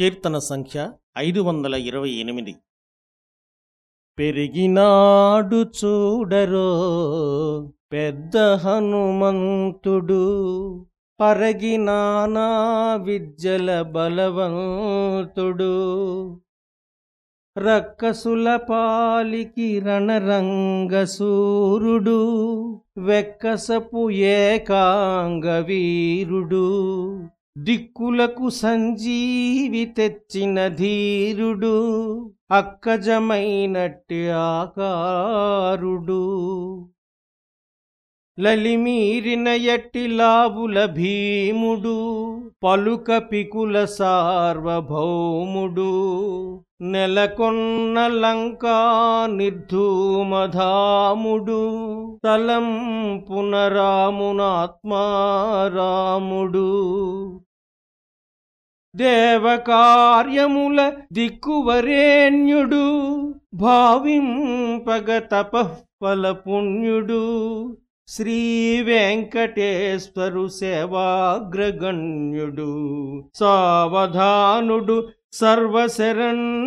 కీర్తన సంఖ్య ఐదు వందల ఇరవై ఎనిమిది. పెరిగినాడు చూడరో పెద్ద హనుమంతుడు పరగినానా విద్యల బలవంతుడు. రక్కసుల పాలికి రణరంగసూరుడు వెక్కసపు ఏకాంగ వీరుడు. దిక్కులకు సంజీవి తెచ్చిన ధీరుడు అక్కజమైనట్టి ఆకారుడు. లలిమీరిన ఎట్టి లావుల భీముడు పలుక పికుల సార్వభౌముడు. నెలకొన్న లంకా నిర్ధూమధాముడు తలం పునరామునాత్మారాముడు దేవకార్యముల దిక్కువరేణ్యుడు భావింపగ తపఃఫల పుణ్యుడు శ్రీ వెంకటేశ్వరు సేవాగ్రగణ్యుడు సావధానుడు సర్వశరణ్యుడు.